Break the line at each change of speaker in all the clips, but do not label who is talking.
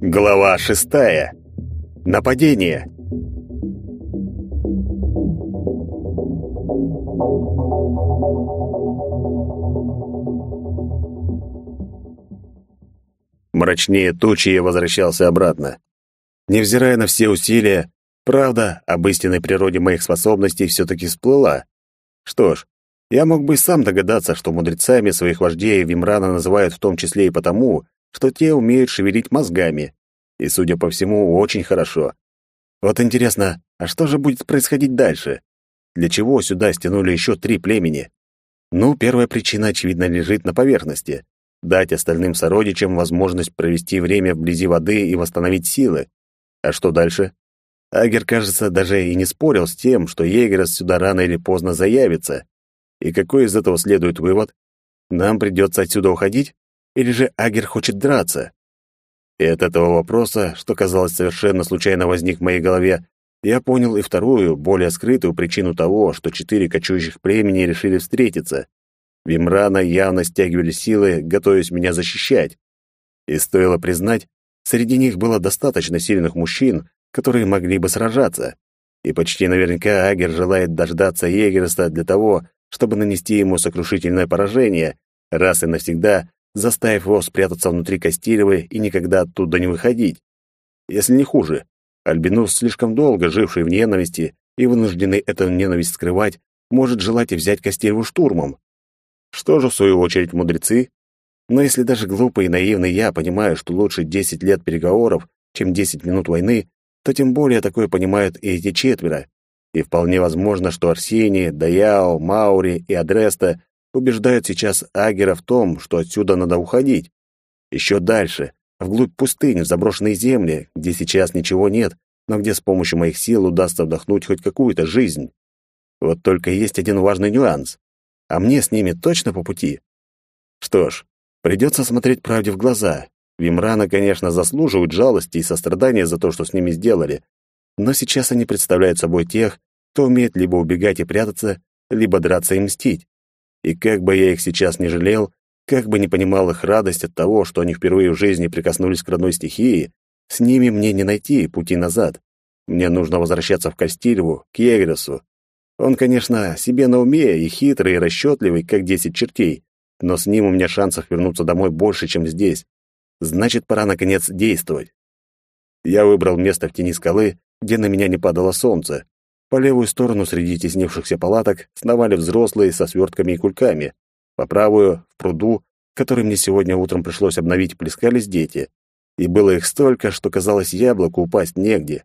Глава шестая. Нападение. Мрачнее тучи я возвращался обратно. Невзирая на все усилия, правда об истинной природе моих способностей все-таки всплыла. Что ж, я мог бы и сам догадаться, что мудрецами своих вождей Вимрана называют в том числе и потому, что те умеют шевелить мозгами. И, судя по всему, очень хорошо. Вот интересно, а что же будет происходить дальше? Для чего сюда стянули еще три племени? Ну, первая причина, очевидно, лежит на поверхности дать остальным сородичам возможность провести время вблизи воды и восстановить силы. А что дальше? Агер, кажется, даже и не спорил с тем, что Егерас сюда рано или поздно заявится. И какой из этого следует вывод? Нам придется отсюда уходить? Или же Агер хочет драться? И от этого вопроса, что казалось совершенно случайно возник в моей голове, я понял и вторую, более скрытую причину того, что четыре кочующих племени решили встретиться. Вимрана явно стягивали силы, готовясь меня защищать. И стоило признать, среди них было достаточно сильных мужчин, которые могли бы сражаться. И почти наверняка Агер желает дождаться Егерста для того, чтобы нанести ему сокрушительное поражение, раз и навсегда заставив его спрятаться внутри Костилевой и никогда оттуда не выходить. Если не хуже, Альбинус, слишком долго живший в ненависти и вынужденный эту ненависть скрывать, может желать и взять Костилеву штурмом. Что же, в свою очередь, мудрецы? Но если даже глупый и наивный я понимаю, что лучше 10 лет переговоров, чем 10 минут войны, то тем более такое понимают и эти четверо. И вполне возможно, что Арсений, Даяо, Маури и Адреста убеждают сейчас Агера в том, что отсюда надо уходить. Еще дальше, вглубь пустыни, в заброшенные земли, где сейчас ничего нет, но где с помощью моих сил удастся вдохнуть хоть какую-то жизнь. Вот только есть один важный нюанс а мне с ними точно по пути. Что ж, придется смотреть правде в глаза. Вимрана, конечно, заслуживают жалости и сострадания за то, что с ними сделали, но сейчас они представляют собой тех, кто умеет либо убегать и прятаться, либо драться и мстить. И как бы я их сейчас не жалел, как бы не понимал их радость от того, что они впервые в жизни прикоснулись к родной стихии, с ними мне не найти пути назад. Мне нужно возвращаться в Кастильву, к Егресу, он, конечно, себе на уме и хитрый, и расчетливый, как десять чертей, но с ним у меня шансов вернуться домой больше, чем здесь. Значит, пора, наконец, действовать. Я выбрал место в тени скалы, где на меня не падало солнце. По левую сторону среди теснившихся палаток сновали взрослые со свертками и кульками. По правую, в пруду, который мне сегодня утром пришлось обновить, плескались дети. И было их столько, что казалось яблоку упасть негде.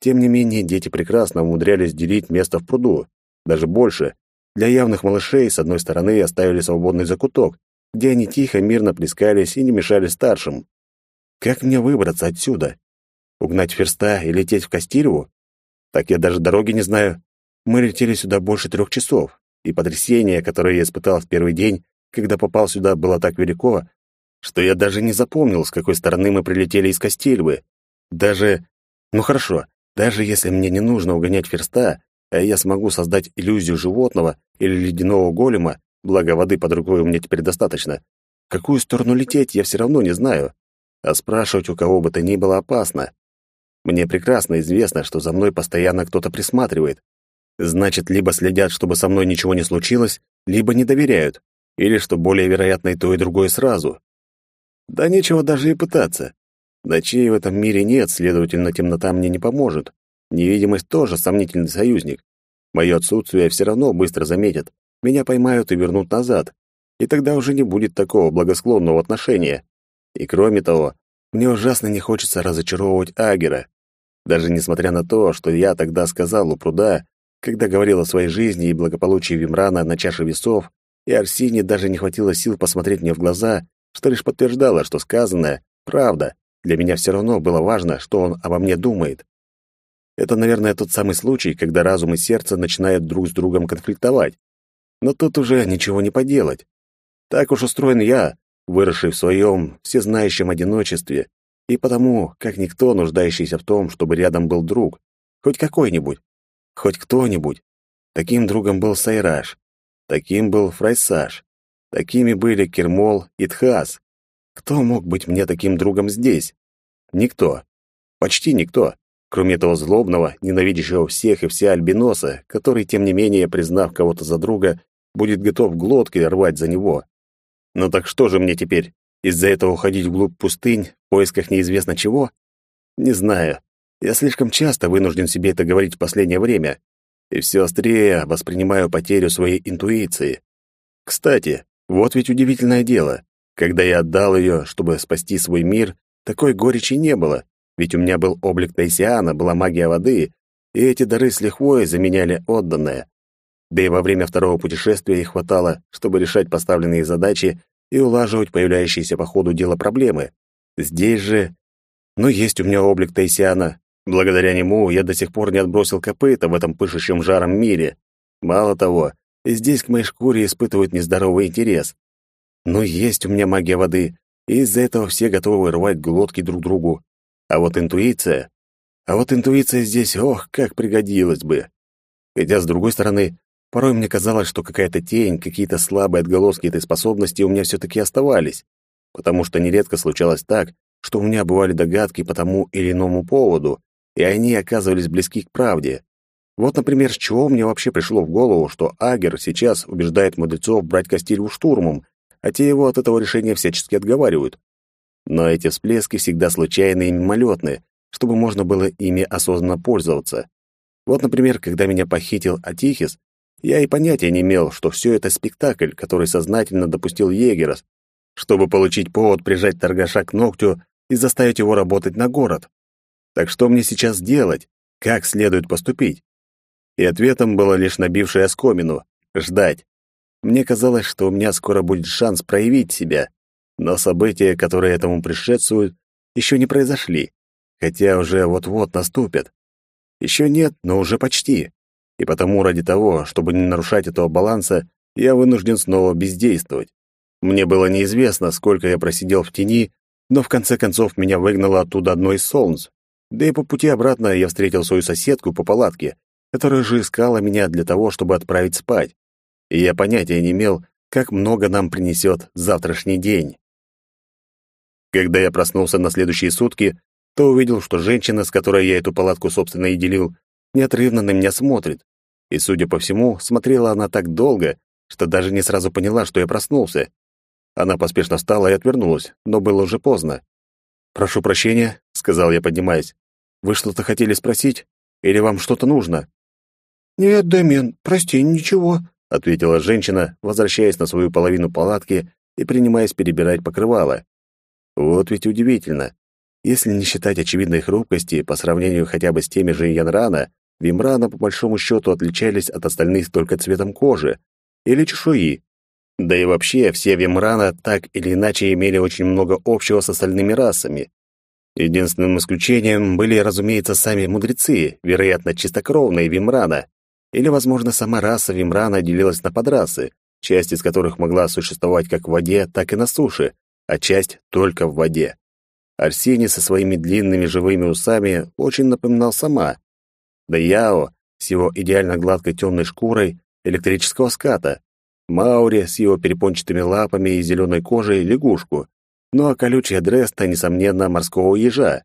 Тем не менее, дети прекрасно умудрялись делить место в пруду. Даже больше. Для явных малышей с одной стороны оставили свободный закуток, где они тихо, мирно плескались и не мешали старшим. Как мне выбраться отсюда? Угнать Ферста и лететь в Кастильву? Так я даже дороги не знаю. Мы летели сюда больше трех часов, и потрясение, которое я испытал в первый день, когда попал сюда, было так велико, что я даже не запомнил, с какой стороны мы прилетели из Кастильвы. Даже... Ну хорошо, даже если мне не нужно угонять ферста, а я смогу создать иллюзию животного или ледяного голема, благо воды под рукой у меня теперь достаточно, в какую сторону лететь я все равно не знаю. А спрашивать у кого бы то ни было опасно. Мне прекрасно известно, что за мной постоянно кто-то присматривает. Значит, либо следят, чтобы со мной ничего не случилось, либо не доверяют, или, что более вероятно, и то, и другое сразу. Да нечего даже и пытаться. Ночей в этом мире нет, следовательно, темнота мне не поможет. Невидимость тоже сомнительный союзник. Мое отсутствие все равно быстро заметят. Меня поймают и вернут назад. И тогда уже не будет такого благосклонного отношения. И кроме того, мне ужасно не хочется разочаровывать Агера. Даже несмотря на то, что я тогда сказал у пруда, когда говорил о своей жизни и благополучии Вимрана на чаше весов, и Арсене даже не хватило сил посмотреть мне в глаза, что лишь подтверждало, что сказанное — правда. Для меня все равно было важно, что он обо мне думает. Это, наверное, тот самый случай, когда разум и сердце начинают друг с другом конфликтовать. Но тут уже ничего не поделать. Так уж устроен я, выросший в своем всезнающем одиночестве, и потому, как никто, нуждающийся в том, чтобы рядом был друг, хоть какой-нибудь, хоть кто-нибудь. Таким другом был Сайраж. Таким был Фрайсаж. Такими были Кермол и Тхас. Кто мог быть мне таким другом здесь? Никто. Почти никто, кроме того злобного, ненавидящего всех и вся альбиноса, который, тем не менее, признав кого-то за друга, будет готов глотки рвать за него. Ну так что же мне теперь? Из-за этого уходить вглубь пустынь в поисках неизвестно чего? Не знаю. Я слишком часто вынужден себе это говорить в последнее время, и все острее воспринимаю потерю своей интуиции. Кстати, вот ведь удивительное дело. Когда я отдал ее, чтобы спасти свой мир, такой горечи не было, ведь у меня был облик Тайсиана, была магия воды, и эти дары с лихвой заменяли отданное. Да и во время второго путешествия их хватало, чтобы решать поставленные задачи и улаживать появляющиеся по ходу дела проблемы. Здесь же... Ну, есть у меня облик Тайсиана. Благодаря нему я до сих пор не отбросил копыта в этом пышущем жаром мире. Мало того, здесь к моей шкуре испытывают нездоровый интерес. Но есть у меня магия воды, и из-за этого все готовы рвать глотки друг другу. А вот интуиция... А вот интуиция здесь, ох, как пригодилась бы. Хотя, с другой стороны, порой мне казалось, что какая-то тень, какие-то слабые отголоски этой способности у меня все-таки оставались, потому что нередко случалось так, что у меня бывали догадки по тому или иному поводу, и они оказывались близки к правде. Вот, например, с чего мне вообще пришло в голову, что Агер сейчас убеждает мудрецов брать Кастилью штурмом, а те его от этого решения всячески отговаривают. Но эти всплески всегда случайные и мимолетные, чтобы можно было ими осознанно пользоваться. Вот, например, когда меня похитил Атихис, я и понятия не имел, что все это спектакль, который сознательно допустил Егерос, чтобы получить повод прижать торгаша к ногтю и заставить его работать на город. Так что мне сейчас делать? Как следует поступить? И ответом было лишь набившее оскомину — ждать. Мне казалось, что у меня скоро будет шанс проявить себя, но события, которые этому предшествуют, еще не произошли, хотя уже вот-вот наступят. Еще нет, но уже почти. И потому ради того, чтобы не нарушать этого баланса, я вынужден снова бездействовать. Мне было неизвестно, сколько я просидел в тени, но в конце концов меня выгнало оттуда одно из солнц. Да и по пути обратно я встретил свою соседку по палатке, которая же искала меня для того, чтобы отправить спать и я понятия не имел, как много нам принесет завтрашний день. Когда я проснулся на следующие сутки, то увидел, что женщина, с которой я эту палатку, собственно, и делил, неотрывно на меня смотрит. И, судя по всему, смотрела она так долго, что даже не сразу поняла, что я проснулся. Она поспешно встала и отвернулась, но было уже поздно. «Прошу прощения», — сказал я, поднимаясь. «Вы что-то хотели спросить? Или вам что-то нужно?»
«Нет, Дэмиан, прости, ничего»,
ответила женщина, возвращаясь на свою половину палатки и принимаясь перебирать покрывало. Вот ведь удивительно. Если не считать очевидной хрупкости по сравнению хотя бы с теми же Янрана, Вимрана по большому счету отличались от остальных только цветом кожи или чешуи. Да и вообще все Вимрана так или иначе имели очень много общего с остальными расами. Единственным исключением были, разумеется, сами мудрецы, вероятно, чистокровные Вимрана, или, возможно, сама раса Вимрана делилась на подрасы, часть из которых могла существовать как в воде, так и на суше, а часть только в воде. Арсений со своими длинными живыми усами очень напоминал сама. Да Яо с его идеально гладкой темной шкурой электрического ската, Маури с его перепончатыми лапами и зеленой кожей лягушку, ну а колючая Дреста, несомненно, морского ежа.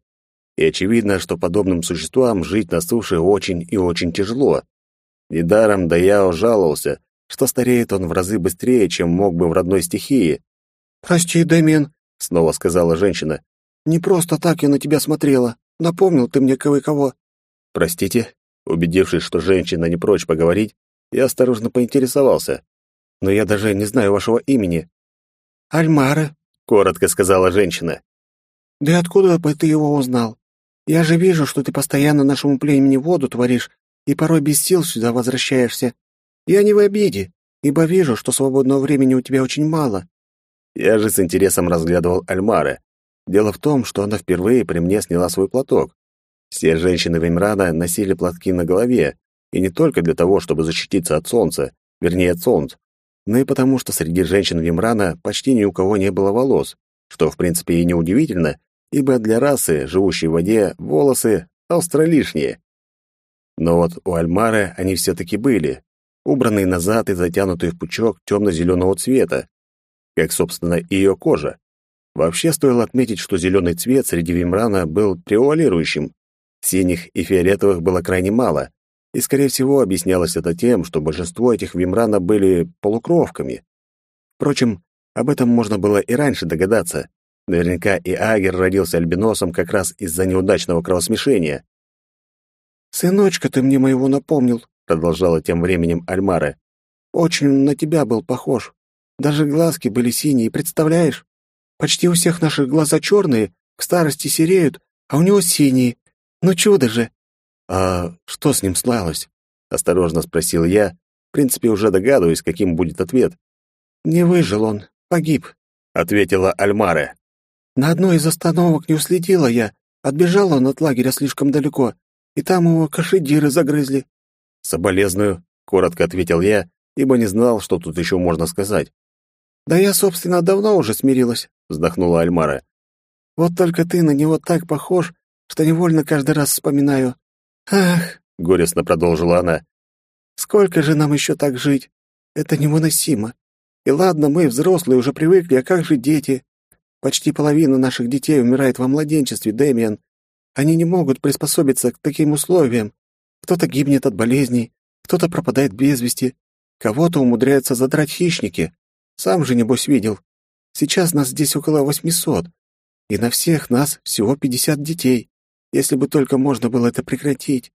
И очевидно, что подобным существам жить на суше очень и очень тяжело. Недаром Даяо жаловался, что стареет он в разы быстрее, чем мог бы в родной стихии.
«Прости, Дэмин», — снова сказала женщина. «Не просто так я на тебя смотрела. Напомнил ты мне кое-кого».
«Простите?» Убедившись, что женщина не прочь поговорить, я осторожно поинтересовался. «Но я даже не знаю вашего имени».
«Альмара», —
коротко сказала женщина.
«Да откуда бы ты его узнал? Я же вижу, что ты постоянно нашему племени воду творишь и порой без сил сюда возвращаешься. Я не в обиде, ибо вижу, что свободного времени у тебя очень мало».
Я же с интересом разглядывал Альмара. Дело в том, что она впервые при мне сняла свой платок. Все женщины Вимрана носили платки на голове, и не только для того, чтобы защититься от солнца, вернее, от солнц, но и потому, что среди женщин Вимрана почти ни у кого не было волос, что, в принципе, и неудивительно, ибо для расы, живущей в воде, волосы остро лишние. Но вот у Альмары они все-таки были, убранные назад и затянутые в пучок темно-зеленого цвета, как, собственно, и ее кожа. Вообще стоило отметить, что зеленый цвет среди вимрана был превалирующим. Синих и фиолетовых было крайне мало, и, скорее всего, объяснялось это тем, что большинство этих вимрана были полукровками. Впрочем, об этом можно было и раньше догадаться. Наверняка и Агер родился альбиносом как раз из-за неудачного кровосмешения.
«Сыночка, ты мне моего напомнил», — продолжала тем временем Альмара. «Очень на тебя был похож. Даже глазки были синие, представляешь? Почти у всех наших глаза черные, к старости сереют, а у него синие. Ну чудо же!»
«А что с ним слалось?» — осторожно спросил я, в принципе, уже догадываясь, каким будет ответ.
«Не выжил он, погиб», —
ответила Альмара.
«На одной из остановок не уследила я. Отбежал он от лагеря слишком далеко, и там его кашедиры загрызли».
«Соболезную», — коротко ответил я, ибо не знал, что тут еще можно сказать.
«Да я, собственно, давно уже смирилась», — вздохнула Альмара. «Вот только ты на него так похож, что невольно каждый раз вспоминаю. Ах!» — горестно продолжила она. «Сколько же нам еще так жить? Это невыносимо. И ладно, мы, взрослые, уже привыкли, а как же дети? Почти половина наших детей умирает во младенчестве, Дэмиан. Они не могут приспособиться к таким условиям. Кто-то гибнет от болезней, кто-то пропадает без вести, кого-то умудряются задрать хищники. Сам же, небось, видел. Сейчас нас здесь около восьмисот, и на всех нас всего пятьдесят детей, если бы только можно было это прекратить.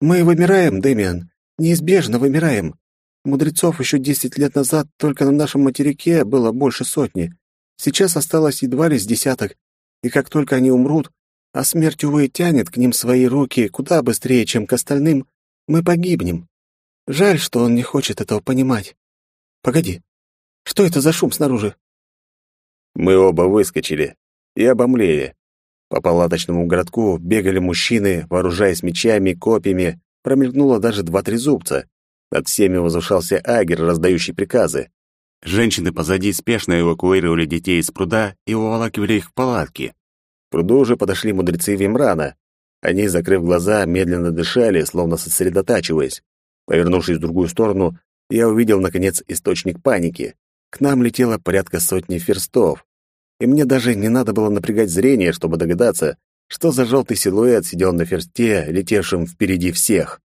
Мы вымираем, Дэмиан, неизбежно вымираем. Мудрецов еще десять лет назад только на нашем материке было больше сотни. Сейчас осталось едва ли с десяток, и как только они умрут, а смерть, увы, тянет к ним свои руки куда быстрее, чем к остальным, мы погибнем. Жаль, что он не хочет этого понимать. Погоди, что это за шум снаружи?»
Мы оба выскочили и обомлели. По палаточному городку бегали мужчины, вооружаясь мечами, копьями, промелькнуло даже два трезубца. Над всеми возвышался агер, раздающий приказы. Женщины позади спешно эвакуировали детей из пруда и уволакивали их в палатки. К пруду уже подошли мудрецы Вимрана. Они, закрыв глаза, медленно дышали, словно сосредотачиваясь. Повернувшись в другую сторону, я увидел, наконец, источник паники. К нам летело порядка сотни ферстов. И мне даже не надо было напрягать зрение, чтобы догадаться, что за желтый силуэт сидел на ферсте, летевшем впереди всех.